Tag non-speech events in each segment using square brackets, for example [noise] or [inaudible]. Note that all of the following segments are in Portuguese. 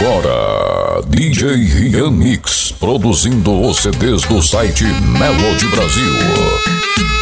agora, DJ Rian Mix, produzindo os CDs do site Melody Brasil.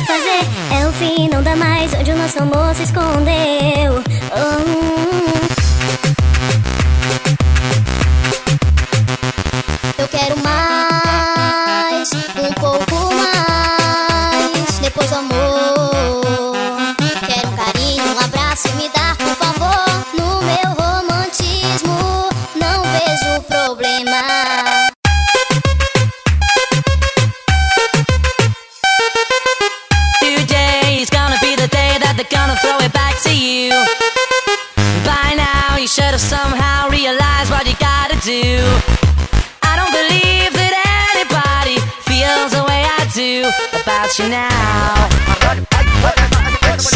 Site Melo de Brasil. paga todo o mal que ele te fez.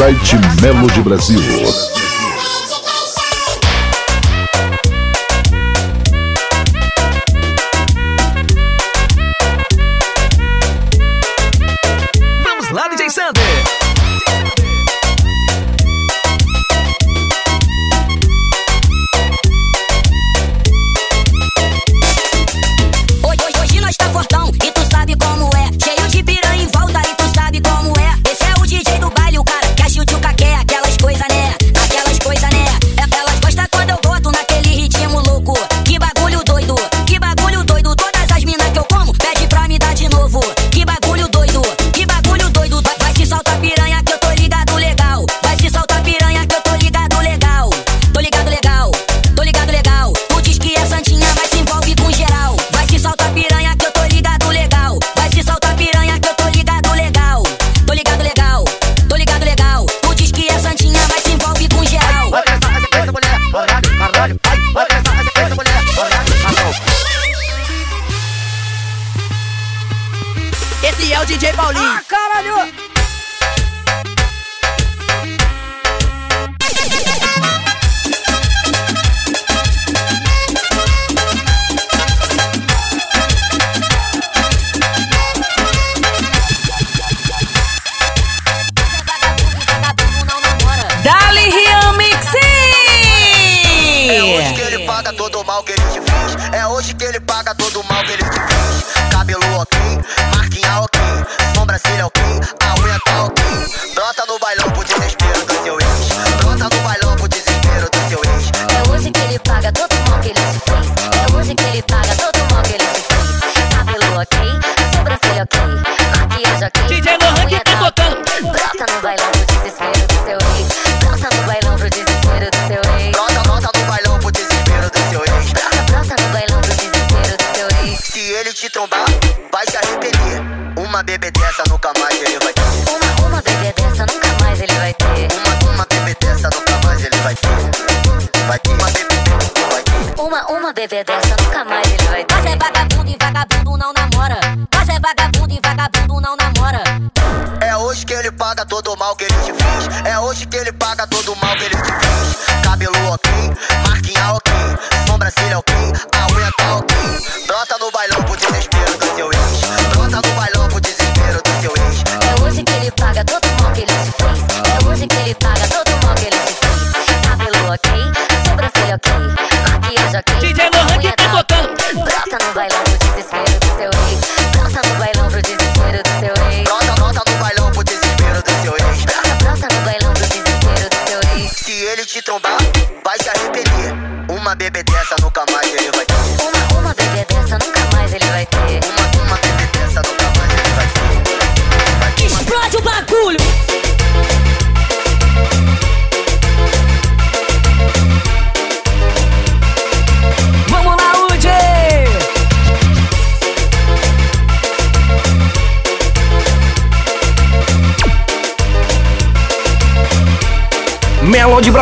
É hoje que ele paga todo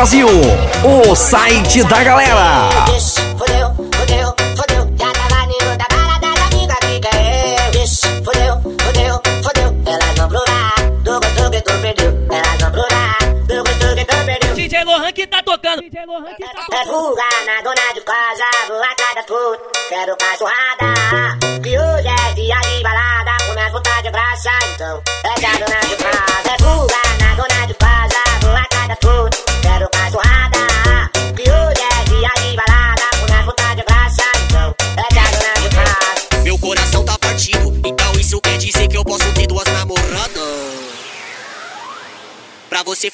Brasil, o site da galera.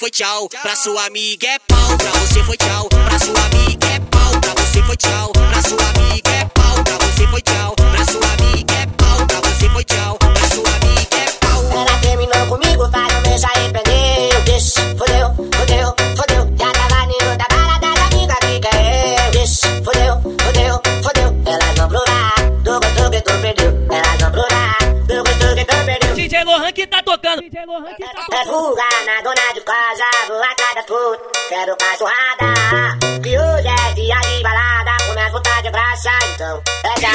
Foi tchau, pra sua amiga é pau. Pra você foi tchau, pra sua amiga é pau. Pra você foi tchau, pra sua amiga é pau. Pra você foi tchau, pra sua amiga é pau. Pra você foi tchau, pra sua amiga é pau. Ela terminou comigo, um mês já arrependeu. Ixi, fodeu, fodeu, fodeu. Já tava indo da balada da amiga quer eu. Fodeu, fodeu, fodeu. Elas vão provar do gosto que tu perdeu. Elas vão provar do gosto que tu perdeu. DJ Lohan que tá tocando. DJ Lohan que tá tocando. É fuga casa, vou atrás das putas. Quero cachorrada. Que hoje é dia de balada, começa a puta de graça, então. É que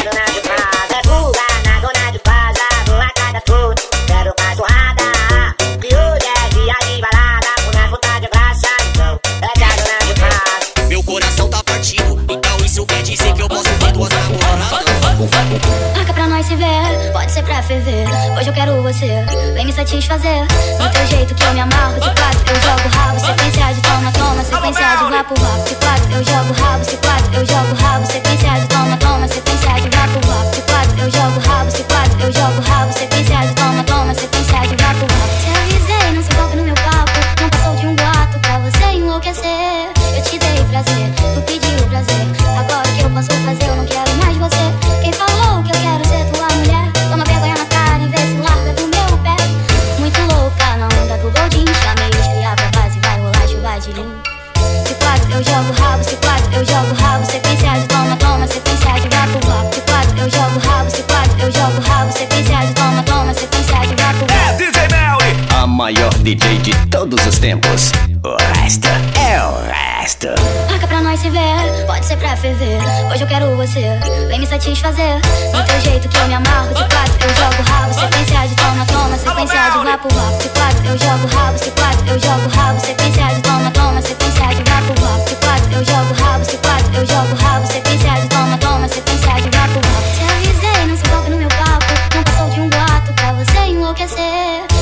maior DJ de todos os tempos. O resto é o resto. Marca pra nós se ver, pode ser pra ferver. Hoje eu quero você, vem me satisfazer. Do teu jeito que eu me amarro, de quatro eu jogo rabo. Sequência de toma, toma, sequência de vapo, vapo. De quatro eu jogo rabo, se quatro eu jogo rabo. Sequência de toma, toma, sequência de vapo, vapo. De quatro eu jogo rabo, se quatro eu jogo rabo. Sequência de toma, toma, sequência de vapo, vapo. Te avisei, não se toque no meu papo. Não passou de um boato pra você enlouquecer.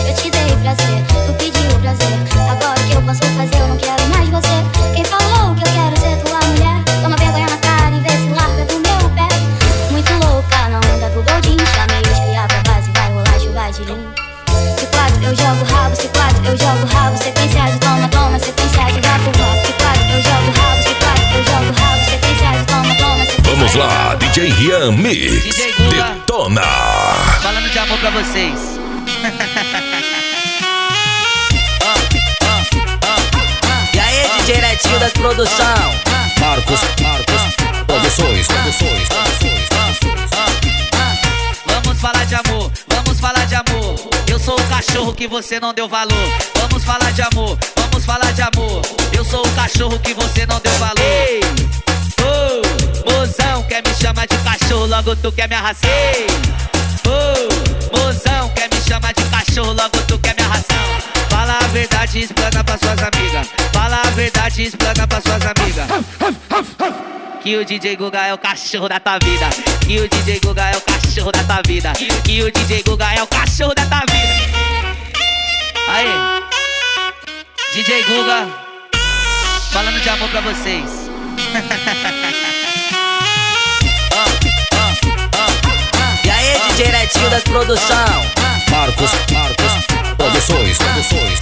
Prazer, tu pediu prazer. Agora o que eu posso fazer, eu não quero mais você. Quem falou que eu quero ser tua mulher? Toma vergonha na cara e vê se larga do meu pé. Muito louca na onda do Goldin. Chamei os cria pra base, vai rolar chuva de lim. De quatro eu jogo rabo, se quatro eu jogo rabo. Sequência de toma, toma, sequência de vapo, vapo. De quatro eu jogo rabo, se quatro eu jogo rabo. Sequência de toma, toma, sequência Vamos lá, DJ Rian Mix. DJ Gula. Detona. Falando de amor pra vocês. [laughs] Netinho das produção? Marcos, Marcos, produções, produções, produções, produções. Vamos falar de amor, vamos falar de amor. Eu sou o cachorro que você não deu valor. Vamos falar de amor, vamos falar de amor. Eu sou o cachorro que você não deu valor. Ei, oh, mozão, quer me chamar de cachorro, logo tu quer me arrasar. Oh, mozão, quer me chamar de cachorro, logo tu quer me arrasar. Fala a verdade, explana pra suas amigas. Fala a verdade, explana pra suas amigas. Que o DJ Guga é o cachorro da tua vida. Que o DJ Guga é o cachorro da tua vida. Que o DJ Guga é o cachorro da tua vida. Aí, DJ Guga, falando de amor pra vocês. [laughs] Netinho das produção? Marcos, Marcos, Produções, Produções.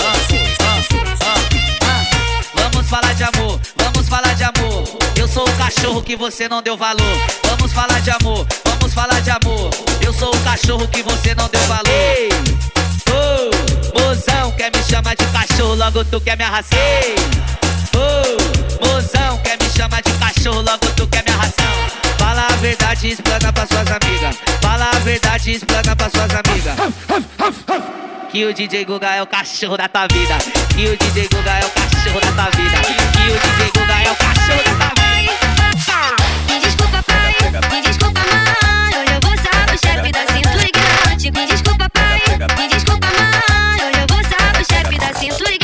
Vamos falar de amor, vamos falar de amor. Eu sou o cachorro que você não deu valor. Vamos falar de amor, vamos falar de amor. Eu sou o cachorro que você não deu valor. Ei, oh, mozão, quer me chamar de cachorro, logo tu quer me arrastar. Ei, oh, mozão, quer me chamar de cachorro, logo tu quer me. Fala a verdade, explana pra suas amigas. Fala a verdade, explana pra suas amigas. Que o DJ Guga é o cachorro da tua vida. Que o DJ Guga é o cachorro da tua vida. Que o DJ Guga é o cachorro da tua vida. Me desculpa, pai. Me desculpa, mãe. Hoje eu vou saber o chefe da cintura ignorante. Me desculpa, pai. Me desculpa, mãe. Eu vou saber o chefe da cintura ignorante.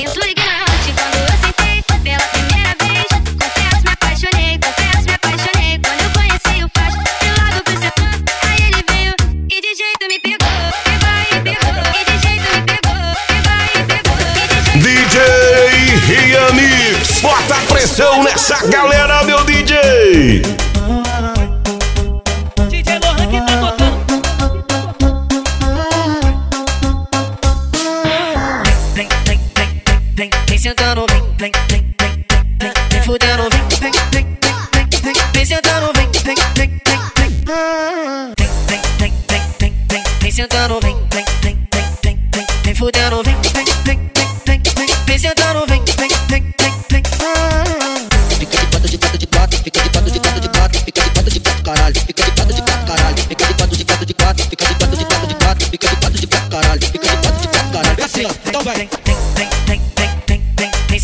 O chefe da cintura ignorante. Quando eu sentei pela primeira vez, confesso, me apaixonei. Confesso, me apaixonei. Quando eu conheci o facho, de lado pro setor. Aí ele veio e de jeito me pegou. E vai e pegou. E de jeito me pegou. E vai e pegou. E de jeito DJ Rian Mix, bota pressão nessa galera,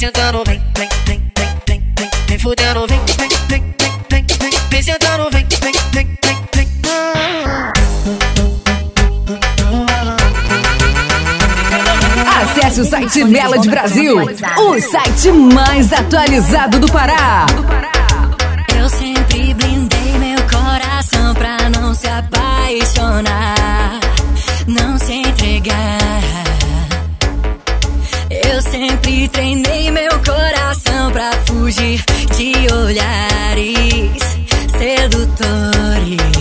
sentando, vem, vem, vem, vem, vem, vem, vem fudendo, vem, vem, vem, vem, vem, vem, vem sentando, vem, vem, vem, vem, vem. Acesse o site Melody Brasil, o site mais atualizado do Pará. Eu sempre blindei meu coração pra não se apaixonar, não se entregar. Eu sempre treinei meu coração pra fugir de olhares sedutores.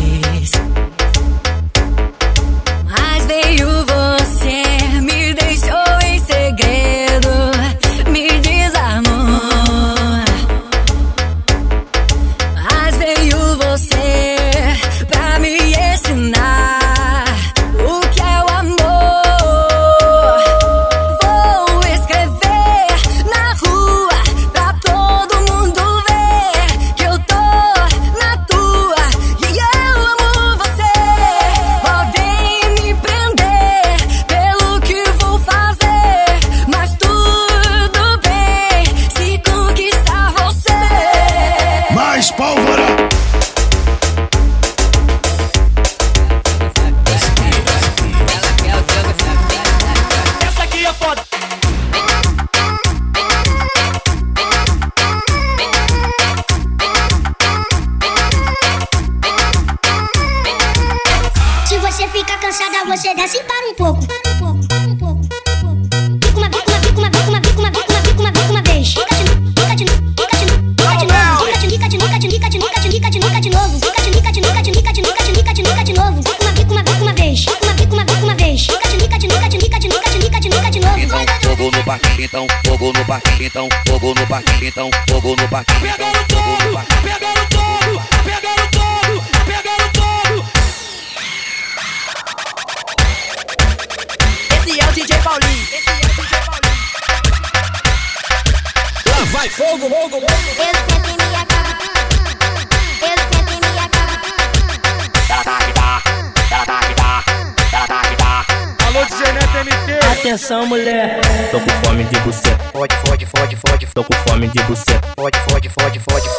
Atenção, mulher. Tô com fome de buceta. Fode, fode, fode, fode, Tô com fome de buceta. fode, fode, fode, fode.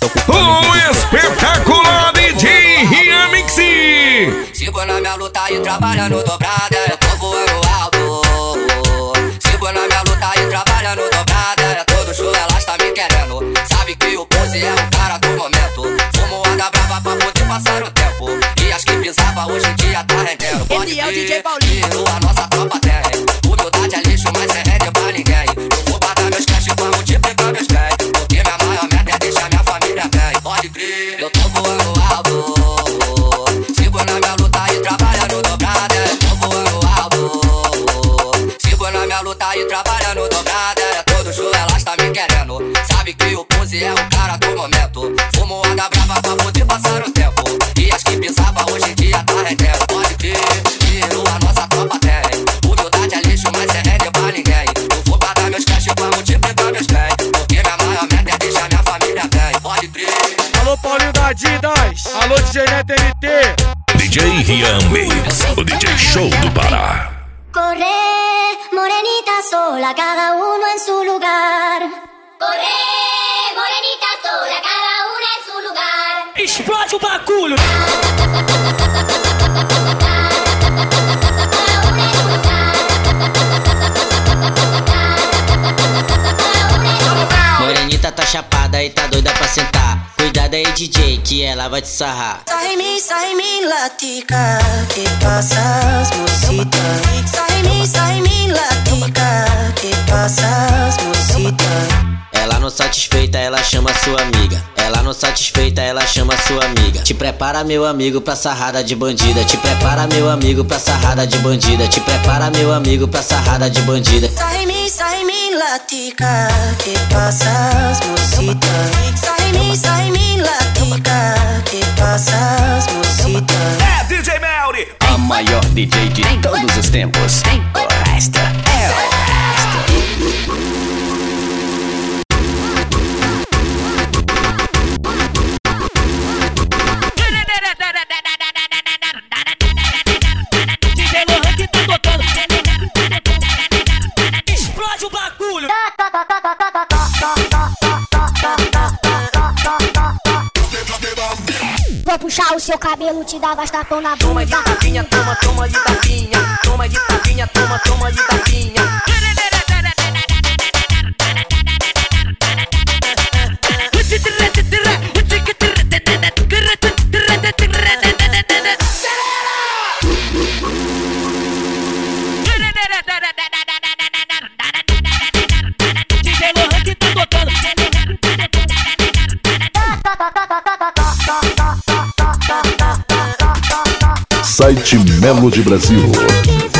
Tô com fome de O buceta. espetacular DJ Rian Mix. Sigo na minha luta e trabalhando dobrada, eu tô voando alto. Sigo na minha luta e trabalhando dobrada, é todo show elas tá me querendo. Sabe que o pose é o cara do momento. Fumo anda brava pra poder passar o tempo. Pisava hoje em dia tá rendendo. Pode Esse é o DJ Paulinho. a nossa tropa tem. Humildade é lixo, mas sem rende pra ninguém. Eu vou pagar meus cash pra multiplicar meus bens. Porque minha maior meta é deixar minha família bem. Pode crer, eu tô voando alto. Sigo na minha luta e trabalhando dobrada. Eu tô voando alto. Sigo na minha luta e trabalhando dobrada. É todo show elas tá me querendo. Sabe que o pose é o cara do momento. Adidas. Alô, DJ Neto MT. DJ Rian Mix, o DJ Show do Pará. Corre, morenita sola, cada uno en su lugar. Corre, morenita sola, cada una en su lugar. Explode o bagulho. Morenita tá chapada e tá doida pra sentar. Cuidado aí, DJ, que ela vai te sarrar. Sai mi, sai mi latica, que pasas, mocita. Sai mi, sai mi latica, que pasas, mocita. Ela não satisfeita, ela chama sua amiga. Ela não satisfeita, ela chama sua amiga. Te prepara, meu amigo, pra sarrada de bandida. Te prepara, meu amigo, pra sarrada de bandida. Te prepara, meu amigo, pra sarrada de bandida. Sai mi, latica, que pasas, mocita. Sai mi, sai mi latica, que pasas, mocita. É DJ Melry. A maior DJ de todos os tempos. O resto é o o bagulho. Vou puxar o seu cabelo, te dar bastapão na Toma de bunda. tapinha, toma, toma de tapinha. Toma de tapinha, toma, toma de tapinha. Site Melo de Brasil.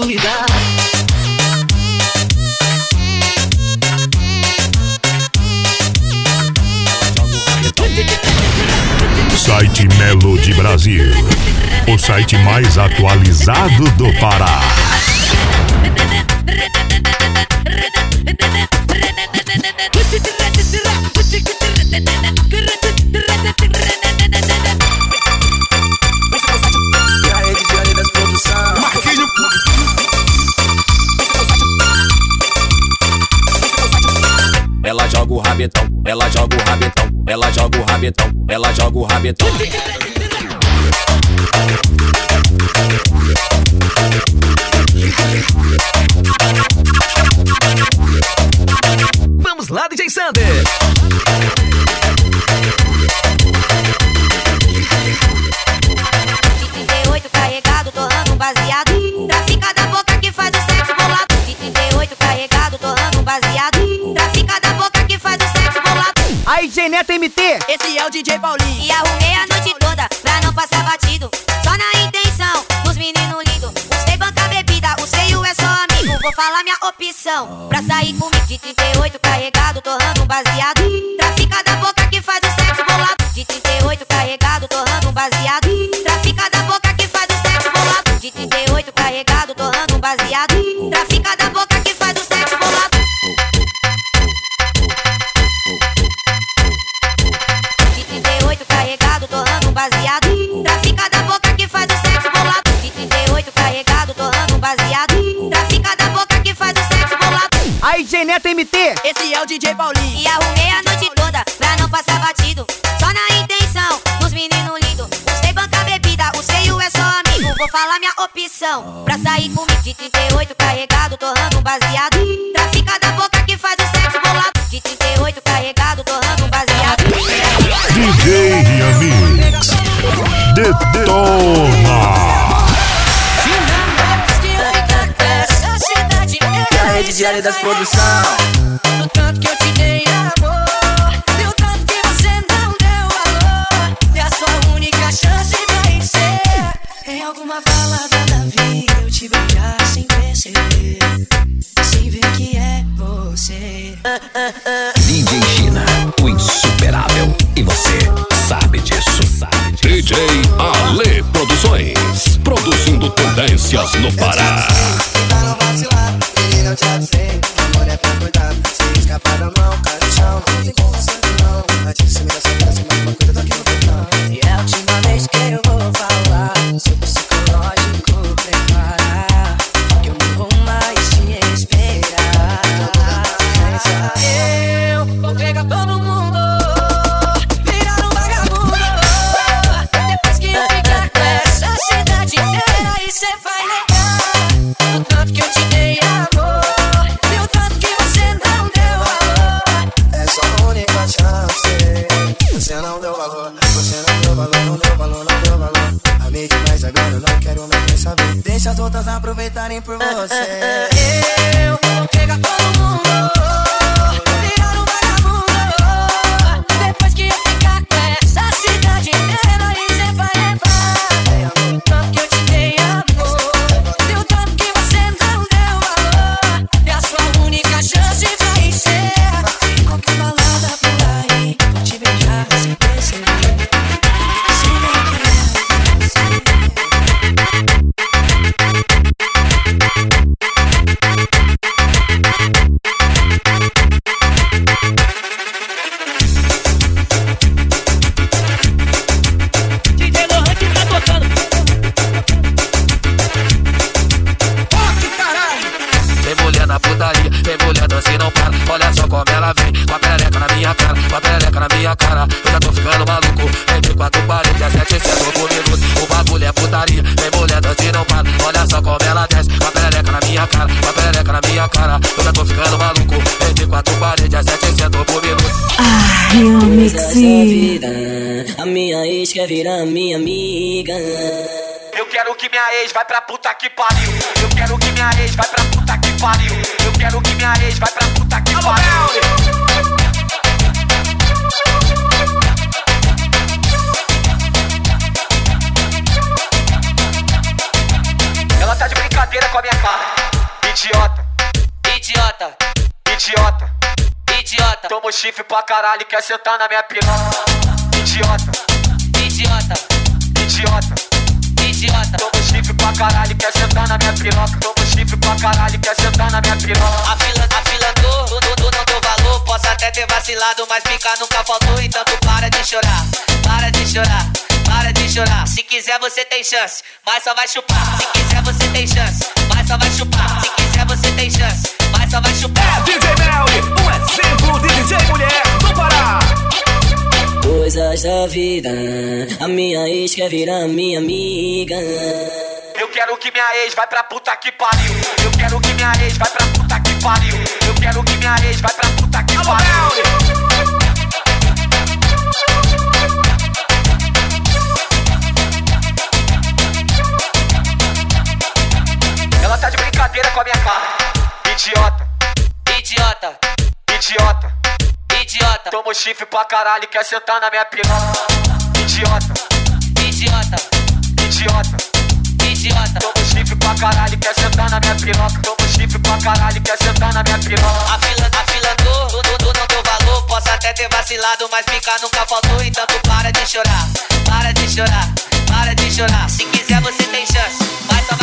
duvidar. Site Melo de Brasil, o site mais atualizado do Pará. rabetão, ela joga o rabetão, ela joga o rabetão, ela joga o rabetão. Vamos lá, DJ Sander! DJ Neto MT. Esse é o DJ Paulinho. E arrumei a noite toda pra não passar batido. Só na intenção dos meninos lindos. Usei banca bebida, o seio é só amigo. Vou falar minha opção. Pra sair comigo de 38 carregado, torrando um baseado. TMT MT. Esse é o DJ Paulinho. E arrumei a noite toda pra não passar batido. Só na intenção dos meninos lindos. Usei banca bebida, o seio é só amigo. Vou falar minha opção pra sair comigo de 38 carregado, torrando um baseado. Trafica da boca que faz o sexo bolado. De 38 carregado, torrando um baseado. DJ Remix. Detona. Diário das produções. Você não deu valor, você não deu valor, não deu valor, não deu valor. Amei demais agora, não quero mais nem saber. Deixa as outras aproveitarem por você. [laughs] Eu vou pegar todo mundo. Quer virar minha amiga. Eu quero que minha ex vai pra puta que pariu. Eu quero que minha ex vai pra puta que pariu. Eu quero que minha ex vai pra puta que pariu. Ela tá de brincadeira com a minha cara. Idiota, Idiota, idiota. idiota, Toma o chifre pra caralho e quer sentar na minha piroca. Idiota, idiota, idiota. idiota. Toma chifre pra caralho quer sentar na minha piroca. Toma chifre pra caralho quer sentar na minha piroca. A fila, a fila andou, tu, tu, tu não deu valor. Posso até ter vacilado, mas picar nunca faltou. Então tu para de chorar, para de chorar, para de chorar. Se quiser você tem chance, mas só vai chupar. Se quiser você tem chance, mas só vai chupar. Se quiser você tem chance, mas só vai chupar. DJ Melly, um exemplo Coisas da vida, a minha ex quer virar minha amiga. Eu quero que minha ex vai pra puta que pariu. Eu quero que minha ex vai pra puta que pariu. Eu quero que minha ex vai pra puta que pariu. Ela tá de brincadeira com a minha cara. Idiota, Idiota, idiota. Idiota, Toma o chifre pra caralho quer sentar na minha piroca. Idiota, idiota, idiota. idiota. Toma o chifre pra caralho quer sentar na minha piroca. Toma o chifre pra caralho quer sentar na minha piroca. A fila, a fila tu não deu valor. Posso até ter vacilado, mas picar nunca faltou. Então tu para de chorar, para de chorar, para de chorar. Se quiser você tem chance, mas só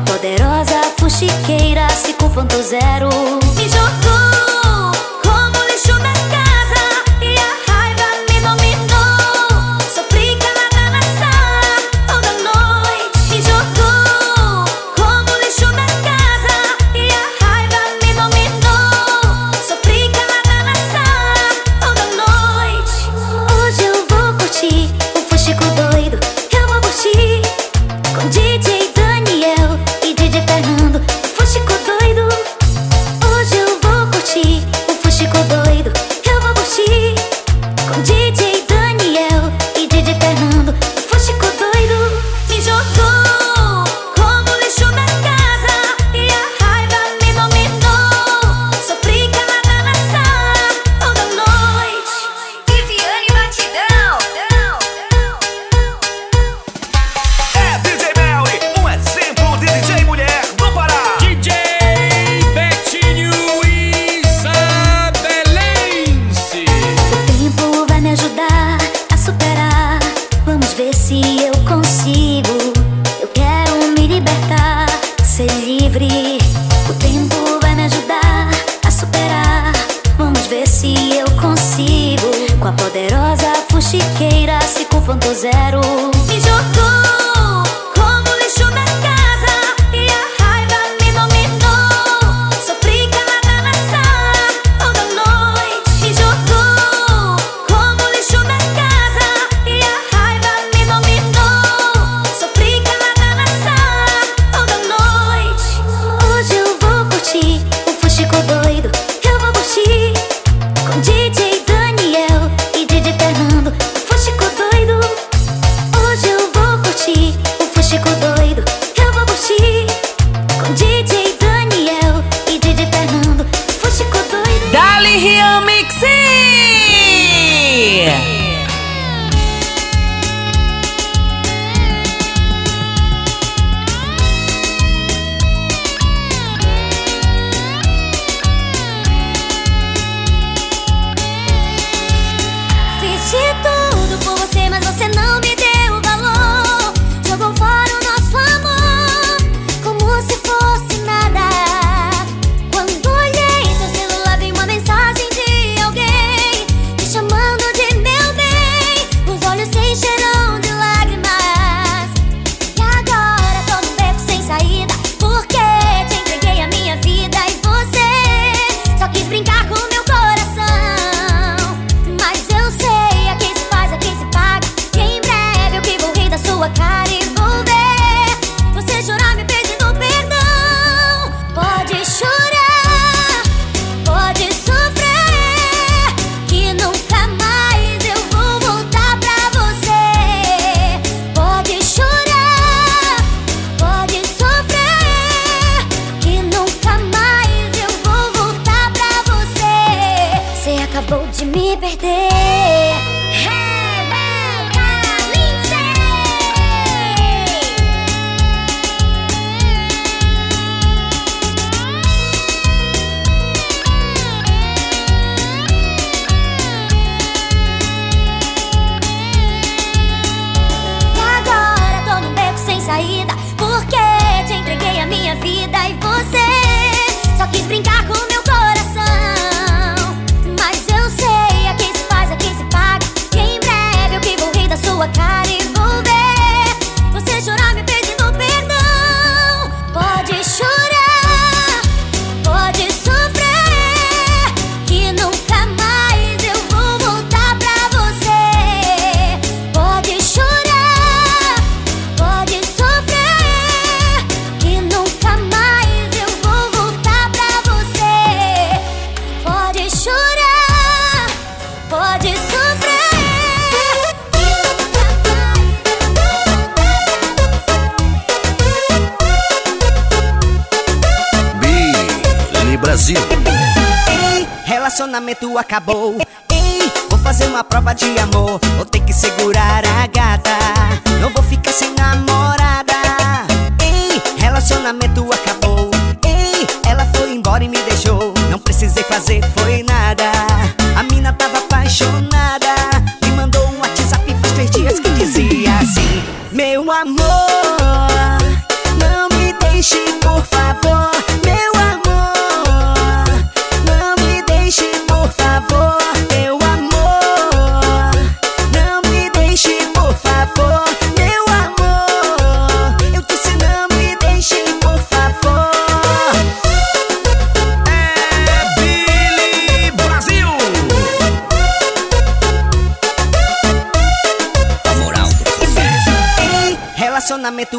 poderosa fuxiqueira 5.0 me jogou Tudo acabou.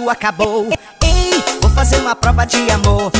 acabou. Ei, vou fazer uma prova de amor.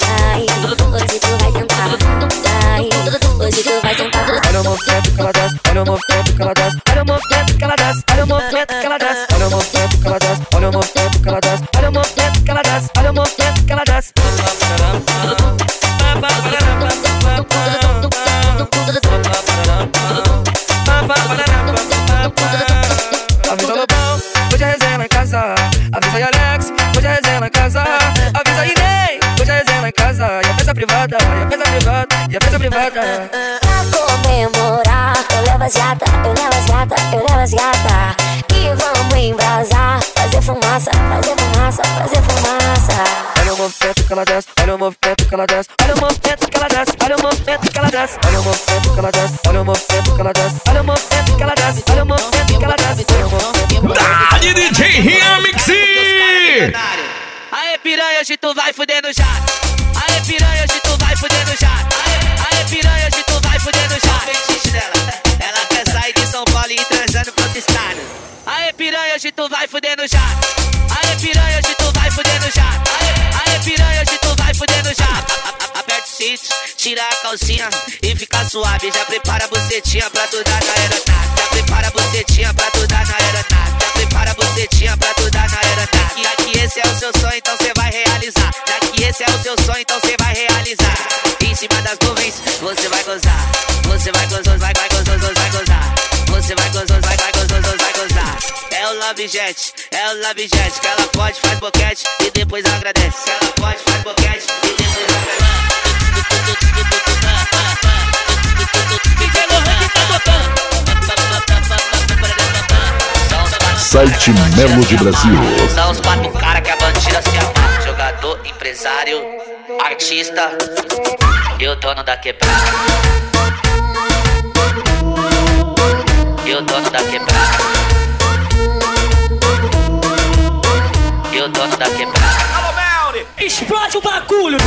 Vai. Hoje tu vai sentar, vai. Hoje tu vai sentar Olha o olha o movimento que ela desce, olha o movimento que ela desce, olha o movimento que ela desce, olha o movimento que ela desce, olha o movimento que ela desce, olha o movimento nelas gata, eu nelas gata, eu nelas gata. E vamos embrasar, fazer fumaça, fazer fumaça, fazer fumaça. Olha o movimento que ela desce, olha o movimento que ela desce, olha o movimento que ela desce, olha o movimento que ela desce, olha o movimento que ela desce, olha o movimento que ela desce, olha o movimento que ela desce, olha o movimento que ela desce. Dali DJ Riamixi! Aê piranha, hoje tu vai fudendo já. Aê piranha, hoje tu vai fudendo já. Aê, aê piranha, hoje tu hoje tu vai fudendo já. Aê piranha, hoje tu vai fudendo já. Aê, aê piranha, hoje tu vai fudendo já. Aperta o cinto, tira a calcinha e fica suave. Já prepara a bucetinha pra tu dar na aeronave. Já prepara a bucetinha pra tu dar na aeronave. Já prepara a bucetinha pra tu dar na aeronave. Já que esse é o seu sonho, então cê vai realizar. Já que esse é o seu sonho, então cê vai realizar. Em cima das nuvens, você vai gozar. Você vai gozar, vai, vai gozar, gozar. O Love Jet, é o Love Jet. Que ela pode, faz boquete e depois agradece. Que ela pode, faz boquete e depois agradece. Site Melody Brasil. São os quatro cara que a bandida se amarra. Jogador, empresário, artista e o dono da quebrada. E o dono da quebrada. E o dono da quebrada. Explode o bagulho.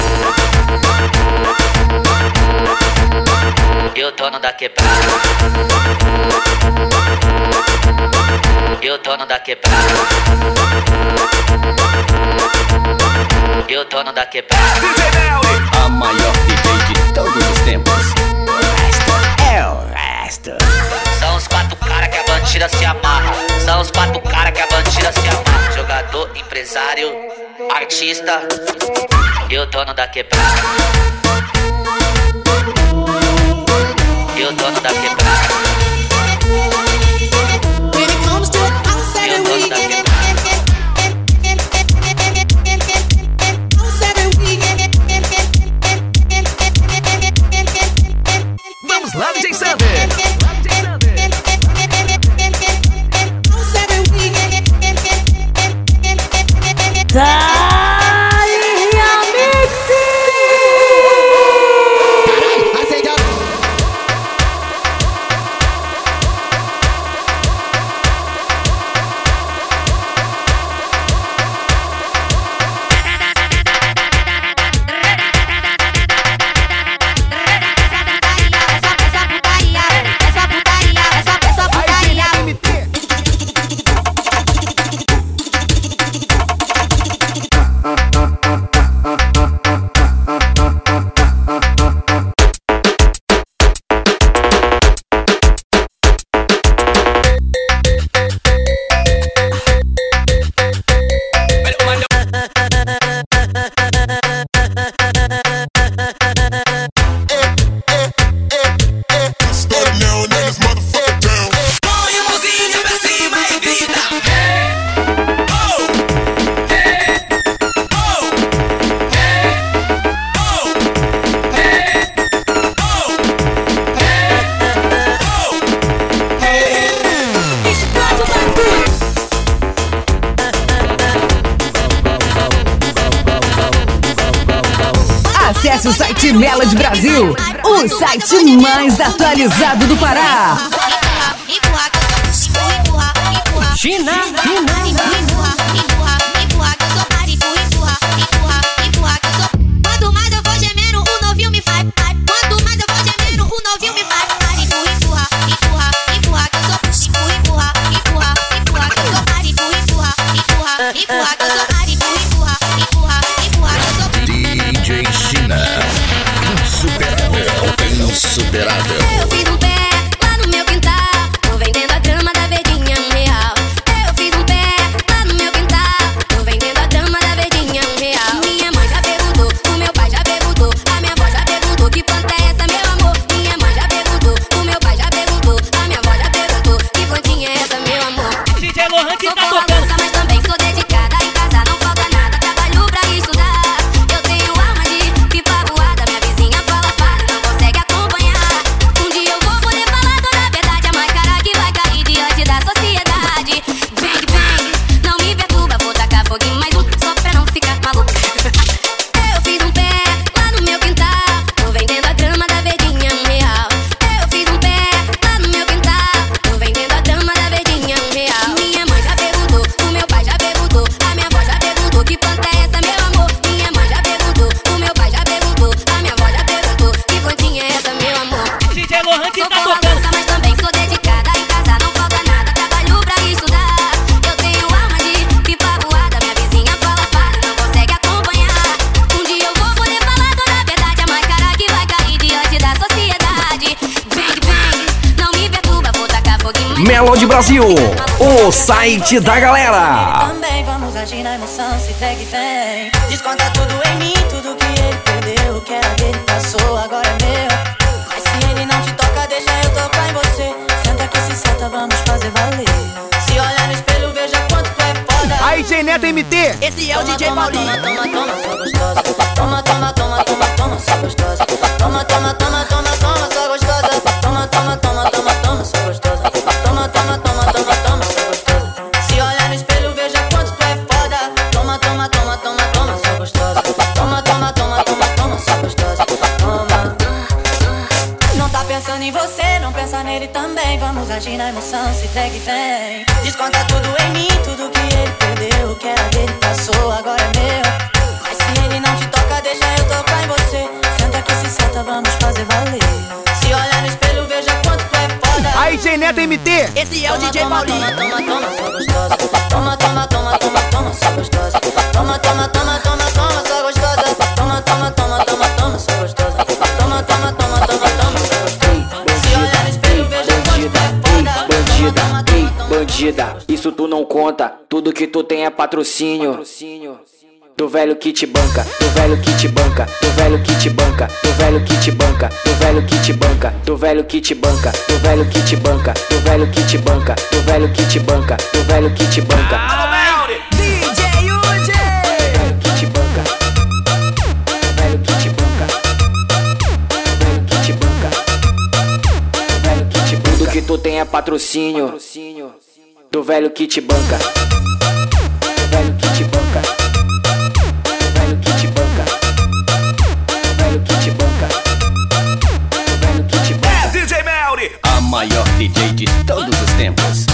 E o dono da quebrada. E o dono da quebrada. E o dono da quebrada. A maior DJ de todos os tempos. O resto é o resto. São os quatro cara que bandida se amarra. São os quatro cara que a bandida se amarra. Jogador, empresário, artista e o dono da quebrada. E o dono da quebrada. E Tá! Guisado do Pará. site da galera. Também vamos agir na emoção, se entregue bem. Desconta tudo em mim, tudo que ele perdeu. Que era dele passou, agora é meu. Mas se ele não te toca, deixa eu tocar em você. Senta que se senta, vamos fazer valer. Se olhar no espelho, veja quanto tu é foda. Aí, J Neto MT. Esse é o toma, DJ Paulinho. Toma, toma, toma, toma. Toma, toma, toma, toma, toma. Direto MT. Esse é o DJ Paulinho. Toma, toma, toma, toma, só gostosa. Toma, toma, toma, toma, toma, só gostosa. Toma, toma, toma, toma, toma, só gostosa. Toma, toma, toma, toma, toma, só gostosa. Toma, toma, toma, toma, toma, só gostosa. Se olhar no espelho, veja um monte de foda. Bandida, bandida, isso tu não conta. Tudo que tu tem é patrocínio. patrocínio. Do velho que te banca, do velho que te banca, do velho que te banca, do velho que te banca, do velho que te banca, do velho que te banca, do velho que te banca, do velho que te banca, do velho que te banca, do velho que te banca. DJ Velho que te banca. Velho que te banca. Velho. Velho que te banca. Tudo que tu tenha é patrocínio. Do velho que te banca. Do velho que te banca. maior DJ de todos os tempos.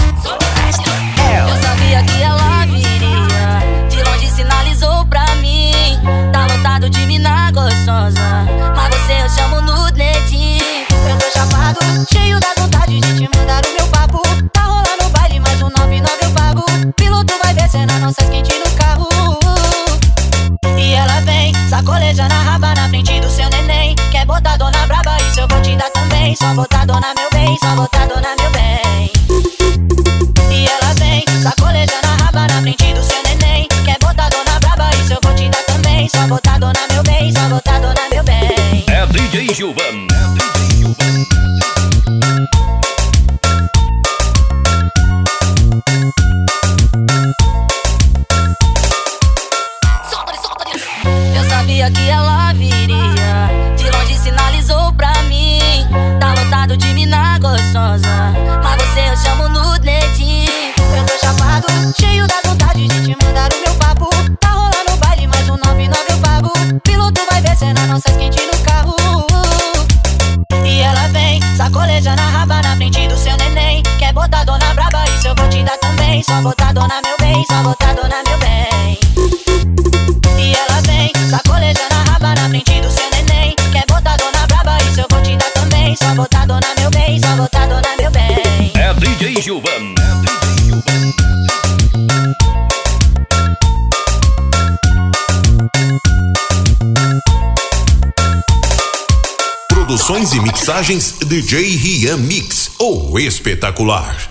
DJ Rian Mix, o espetacular.